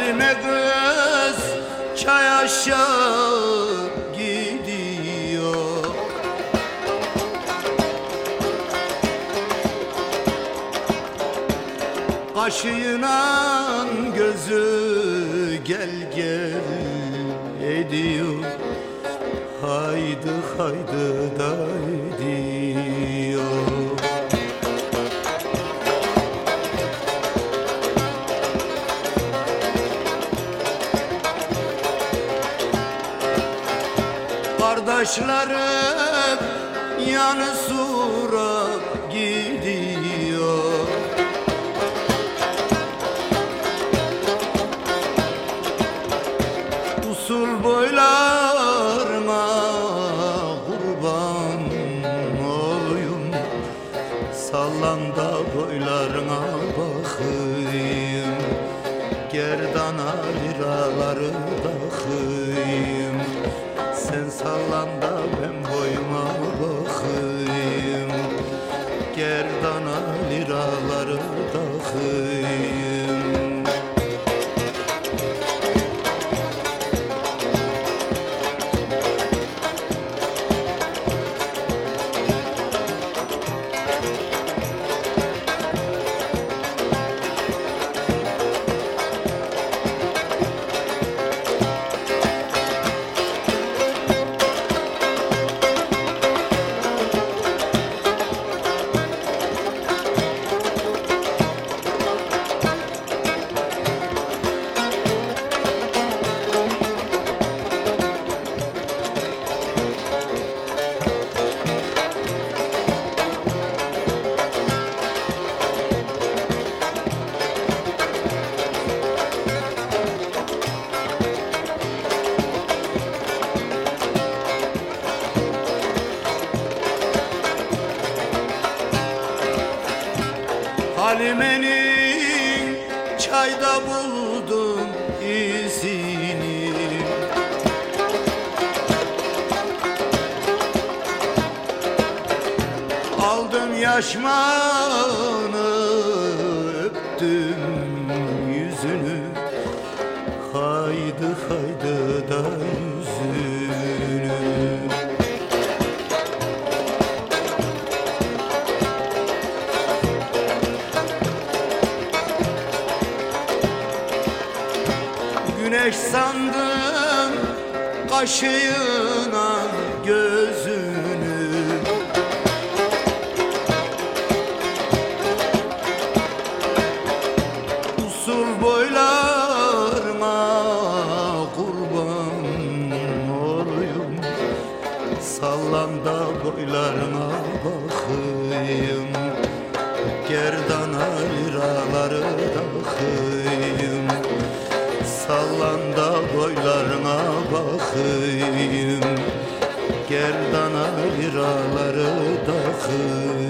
Halime kız çay aşağı gidiyor. Kaşıyla gözü gel gel ediyor. Haydi haydi da Kardeşlerim yanı sura gidiyor. Usul boylarına kurban olayım. Sallan da boylarına bakayım. Gerdana liraları da ben boyuma bakayım. Gerdana liraları takayım Halime'nin çayda buldum izini. Aldım yaşmanı öptüm yüzünü. Haydi haydi da Güneş sandım kaşığına gözünü. Usul boylarına kurban olayım. Sallan da boylarına bakayım. Gerdana liraları Gerdana liraları takayım